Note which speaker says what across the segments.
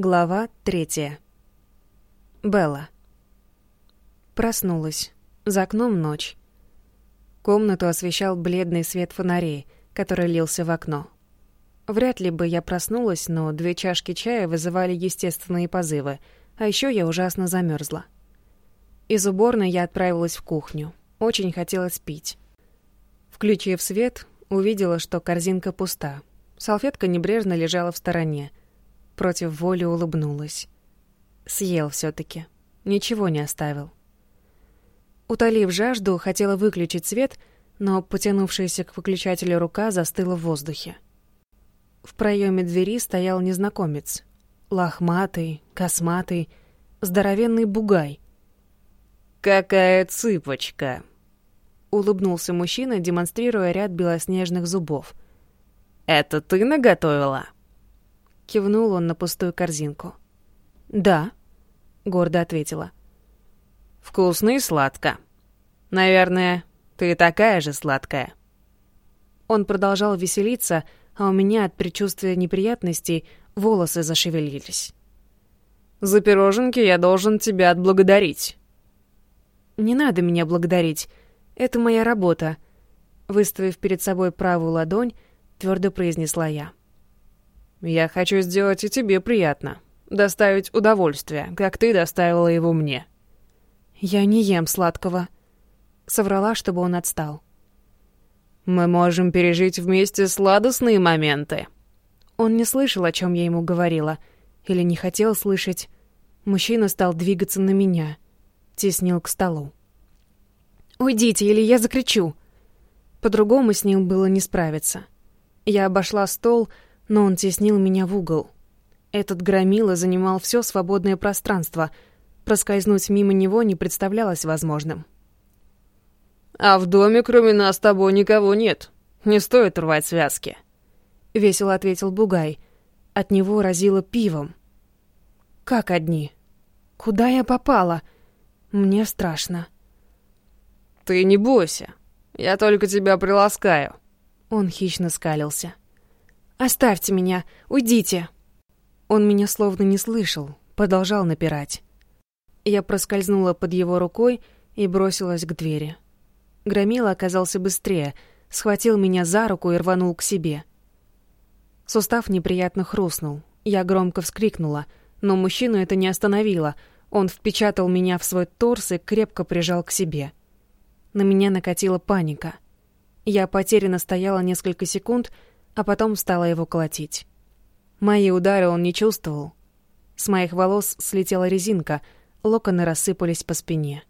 Speaker 1: Глава третья. Белла. Проснулась. За окном ночь. Комнату освещал бледный свет фонарей, который лился в окно. Вряд ли бы я проснулась, но две чашки чая вызывали естественные позывы, а еще я ужасно замерзла. Из уборной я отправилась в кухню. Очень хотелось пить. Включив свет, увидела, что корзинка пуста. Салфетка небрежно лежала в стороне — против воли улыбнулась. Съел все таки Ничего не оставил. Утолив жажду, хотела выключить свет, но потянувшаяся к выключателю рука застыла в воздухе. В проеме двери стоял незнакомец. Лохматый, косматый, здоровенный бугай.
Speaker 2: «Какая цыпочка!»
Speaker 1: — улыбнулся мужчина, демонстрируя ряд белоснежных зубов.
Speaker 2: «Это ты наготовила?»
Speaker 1: Кивнул он на пустую корзинку. «Да», — гордо ответила.
Speaker 2: «Вкусно и сладко. Наверное, ты такая же сладкая».
Speaker 1: Он продолжал веселиться, а у меня от предчувствия неприятностей волосы зашевелились.
Speaker 2: «За пироженки я должен тебя отблагодарить».
Speaker 1: «Не надо меня благодарить. Это моя работа», — выставив перед собой правую ладонь, твердо произнесла я.
Speaker 2: Я хочу сделать и тебе приятно. Доставить удовольствие, как ты доставила его мне.
Speaker 1: Я не ем сладкого. Соврала, чтобы он отстал.
Speaker 2: Мы можем пережить вместе сладостные моменты.
Speaker 1: Он не слышал, о чем я ему говорила. Или не хотел слышать. Мужчина стал двигаться на меня. Теснил к столу. «Уйдите, или я закричу!» По-другому с ним было не справиться. Я обошла стол, но он теснил меня в угол. Этот громила занимал все свободное пространство. Проскользнуть мимо него не представлялось возможным.
Speaker 2: «А в доме кроме нас с тобой никого нет. Не стоит рвать связки», —
Speaker 1: весело ответил Бугай. От него разило пивом. «Как одни? Куда я попала? Мне страшно».
Speaker 2: «Ты не бойся. Я только тебя приласкаю».
Speaker 1: Он хищно скалился. «Оставьте меня! Уйдите!» Он меня словно не слышал, продолжал напирать. Я проскользнула под его рукой и бросилась к двери. Громила оказался быстрее, схватил меня за руку и рванул к себе. Сустав неприятно хрустнул. Я громко вскрикнула, но мужчину это не остановило. Он впечатал меня в свой торс и крепко прижал к себе. На меня накатила паника. Я потерянно стояла несколько секунд, а потом стала его колотить. Мои удары он не чувствовал. С моих волос слетела резинка, локоны рассыпались по спине.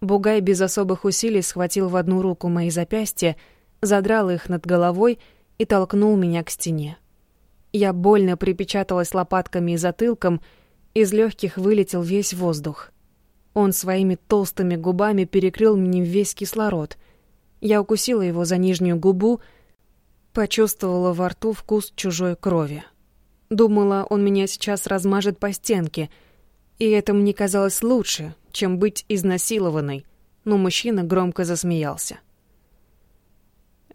Speaker 1: Бугай без особых усилий схватил в одну руку мои запястья, задрал их над головой и толкнул меня к стене. Я больно припечаталась лопатками и затылком, из легких вылетел весь воздух. Он своими толстыми губами перекрыл мне весь кислород. Я укусила его за нижнюю губу, Почувствовала во рту вкус чужой крови. Думала, он меня сейчас размажет по стенке, и это мне казалось лучше, чем быть изнасилованной, но мужчина громко засмеялся.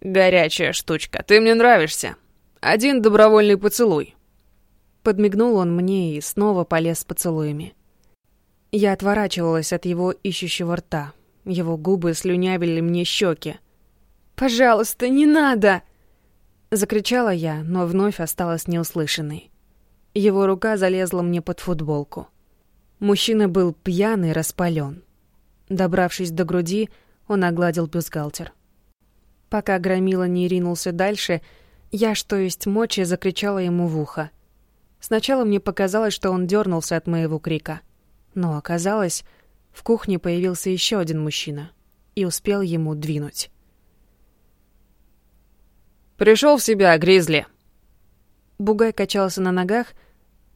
Speaker 2: «Горячая штучка, ты мне нравишься. Один добровольный поцелуй».
Speaker 1: Подмигнул он мне и снова полез поцелуями. Я отворачивалась от его ищущего рта. Его губы слюнявили мне щеки. «Пожалуйста, не надо!» Закричала я, но вновь осталась неуслышанной. Его рука залезла мне под футболку. Мужчина был пьяный, распален. Добравшись до груди, он огладил бюстгальтер. Пока Громила не ринулся дальше, я, что есть мочи, закричала ему в ухо. Сначала мне показалось, что он дернулся от моего крика. Но оказалось, в кухне появился еще один мужчина и успел ему двинуть.
Speaker 2: Пришел в себя, Гризли!»
Speaker 1: Бугай качался на ногах,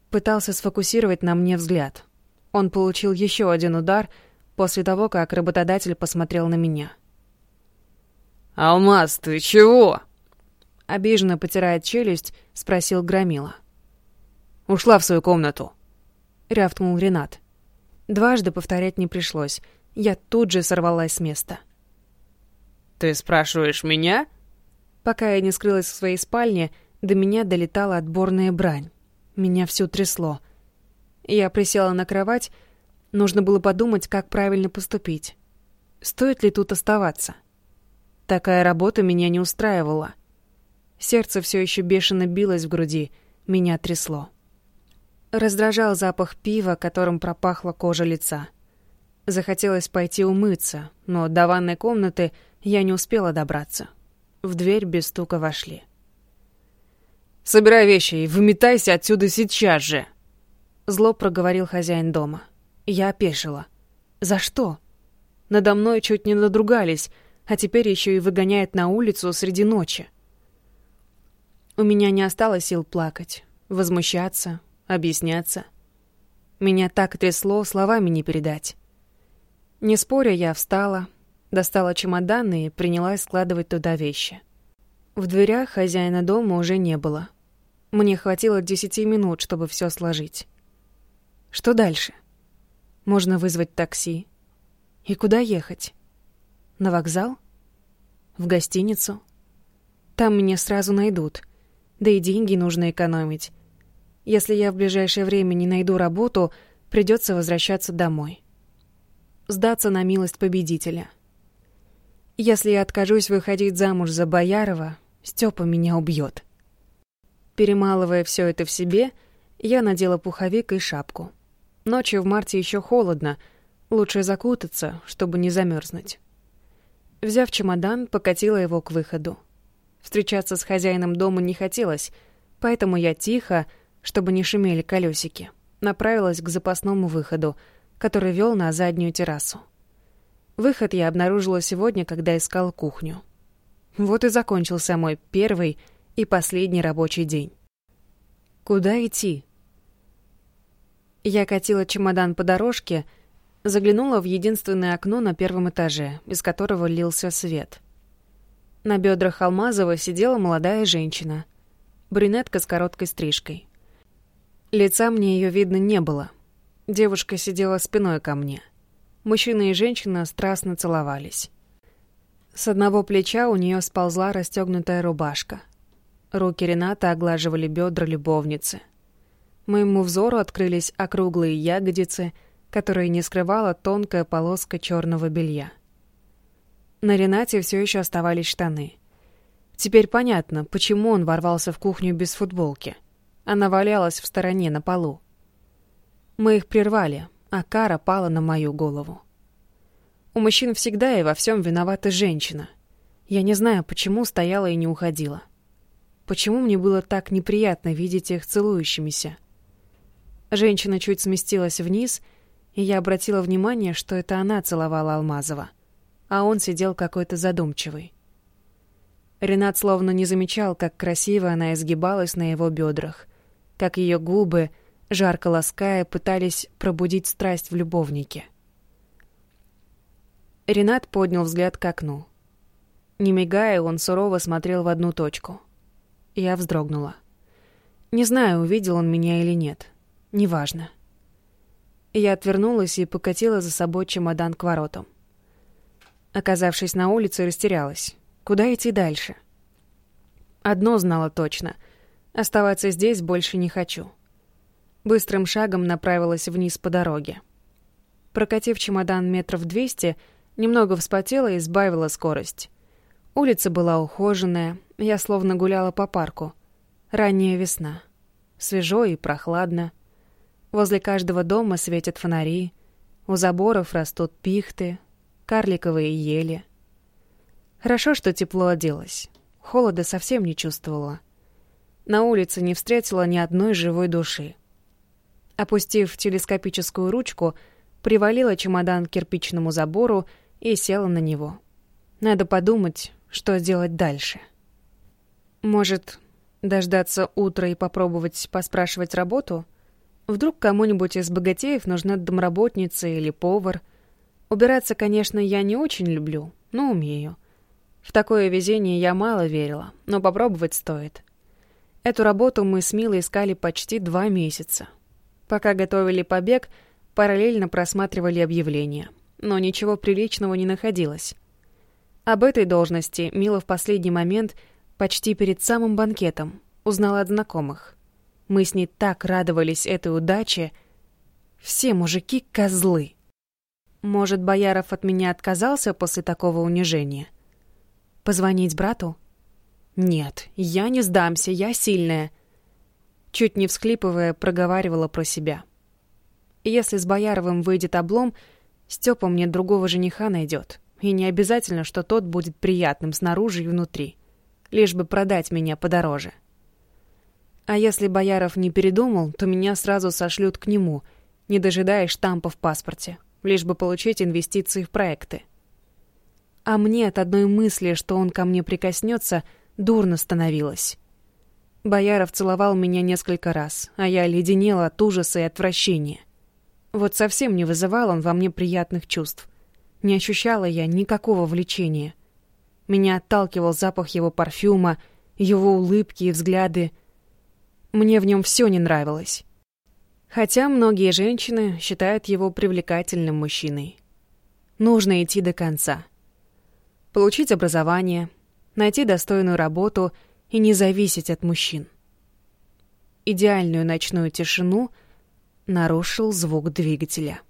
Speaker 1: пытался сфокусировать на мне взгляд. Он получил еще один удар после того, как работодатель посмотрел на меня.
Speaker 2: «Алмаз, ты чего?»
Speaker 1: Обиженно потирая челюсть, спросил Громила.
Speaker 2: «Ушла в свою комнату», —
Speaker 1: рявкнул Ренат. Дважды повторять не пришлось. Я тут же сорвалась с места.
Speaker 2: «Ты спрашиваешь меня?»
Speaker 1: Пока я не скрылась в своей спальне, до меня долетала отборная брань. Меня всё трясло. Я присела на кровать, нужно было подумать, как правильно поступить. Стоит ли тут оставаться? Такая работа меня не устраивала. Сердце все еще бешено билось в груди, меня трясло. Раздражал запах пива, которым пропахла кожа лица. Захотелось пойти умыться, но до ванной комнаты я не успела добраться. В дверь без стука вошли.
Speaker 2: «Собирай вещи и выметайся отсюда сейчас же!»
Speaker 1: Зло проговорил хозяин дома. Я опешила. «За что?» Надо мной чуть не надругались, а теперь еще и выгоняет на улицу среди ночи. У меня не осталось сил плакать, возмущаться, объясняться. Меня так трясло, словами не передать. Не споря, я встала, достала чемоданы и принялась складывать туда вещи. В дверях хозяина дома уже не было. Мне хватило десяти минут, чтобы все сложить. Что дальше? Можно вызвать такси. И куда ехать? На вокзал? В гостиницу? Там меня сразу найдут. Да и деньги нужно экономить. Если я в ближайшее время не найду работу, придется возвращаться домой. Сдаться на милость победителя. Если я откажусь выходить замуж за Боярова, Степа меня убьет. Перемалывая все это в себе, я надела пуховик и шапку. Ночью в марте еще холодно, лучше закутаться, чтобы не замерзнуть. Взяв чемодан, покатила его к выходу. Встречаться с хозяином дома не хотелось, поэтому я тихо, чтобы не шумели колесики, направилась к запасному выходу, который вел на заднюю террасу. Выход я обнаружила сегодня, когда искал кухню. Вот и закончился мой первый и последний рабочий день. Куда идти? Я катила чемодан по дорожке, заглянула в единственное окно на первом этаже, из которого лился свет. На бедрах Алмазова сидела молодая женщина, брюнетка с короткой стрижкой. Лица мне ее видно не было. Девушка сидела спиной ко мне. Мужчина и женщина страстно целовались. С одного плеча у нее сползла расстегнутая рубашка. Руки Рената оглаживали бедра любовницы. Моему взору открылись округлые ягодицы, которые не скрывала тонкая полоска черного белья. На Ренате все еще оставались штаны. Теперь понятно, почему он ворвался в кухню без футболки. Она валялась в стороне на полу. Мы их прервали, а кара пала на мою голову. У мужчин всегда и во всем виновата женщина. Я не знаю, почему стояла и не уходила. Почему мне было так неприятно видеть их целующимися? Женщина чуть сместилась вниз, и я обратила внимание, что это она целовала Алмазова, а он сидел какой-то задумчивый. Ренат словно не замечал, как красиво она изгибалась на его бедрах, как ее губы, жарко лаская, пытались пробудить страсть в любовнике. Ренат поднял взгляд к окну. Не мигая, он сурово смотрел в одну точку. Я вздрогнула. Не знаю, увидел он меня или нет. Неважно. Я отвернулась и покатила за собой чемодан к воротам. Оказавшись на улице, растерялась. Куда идти дальше? Одно знала точно. Оставаться здесь больше не хочу. Быстрым шагом направилась вниз по дороге. Прокатив чемодан метров двести, Немного вспотела и сбавила скорость. Улица была ухоженная, я словно гуляла по парку. Ранняя весна. Свежо и прохладно. Возле каждого дома светят фонари, у заборов растут пихты, карликовые ели. Хорошо, что тепло оделась. Холода совсем не чувствовала. На улице не встретила ни одной живой души. Опустив телескопическую ручку, привалила чемодан к кирпичному забору и села на него. Надо подумать, что делать дальше. Может, дождаться утра и попробовать поспрашивать работу? Вдруг кому-нибудь из богатеев нужна домработница или повар? Убираться, конечно, я не очень люблю, но умею. В такое везение я мало верила, но попробовать стоит. Эту работу мы с Милой искали почти два месяца. Пока готовили побег, параллельно просматривали объявления но ничего приличного не находилось. Об этой должности Мила в последний момент, почти перед самым банкетом, узнала от знакомых. Мы с ней так радовались этой удаче. Все мужики — козлы. Может, Бояров от меня отказался после такого унижения? Позвонить брату? Нет, я не сдамся, я сильная. Чуть не всхлипывая, проговаривала про себя. Если с Бояровым выйдет облом, Степа мне другого жениха найдет. И не обязательно, что тот будет приятным снаружи и внутри. Лишь бы продать меня подороже. А если Бояров не передумал, то меня сразу сошлют к нему, не дожидаясь штампа в паспорте, лишь бы получить инвестиции в проекты. А мне от одной мысли, что он ко мне прикоснется, дурно становилось. Бояров целовал меня несколько раз, а я леденела от ужаса и отвращения. Вот совсем не вызывал он во мне приятных чувств. Не ощущала я никакого влечения. Меня отталкивал запах его парфюма, его улыбки и взгляды — мне в нем все не нравилось. Хотя многие женщины считают его привлекательным мужчиной. Нужно идти до конца. Получить образование, найти достойную работу и не зависеть от мужчин. Идеальную ночную тишину нарушил звук двигателя.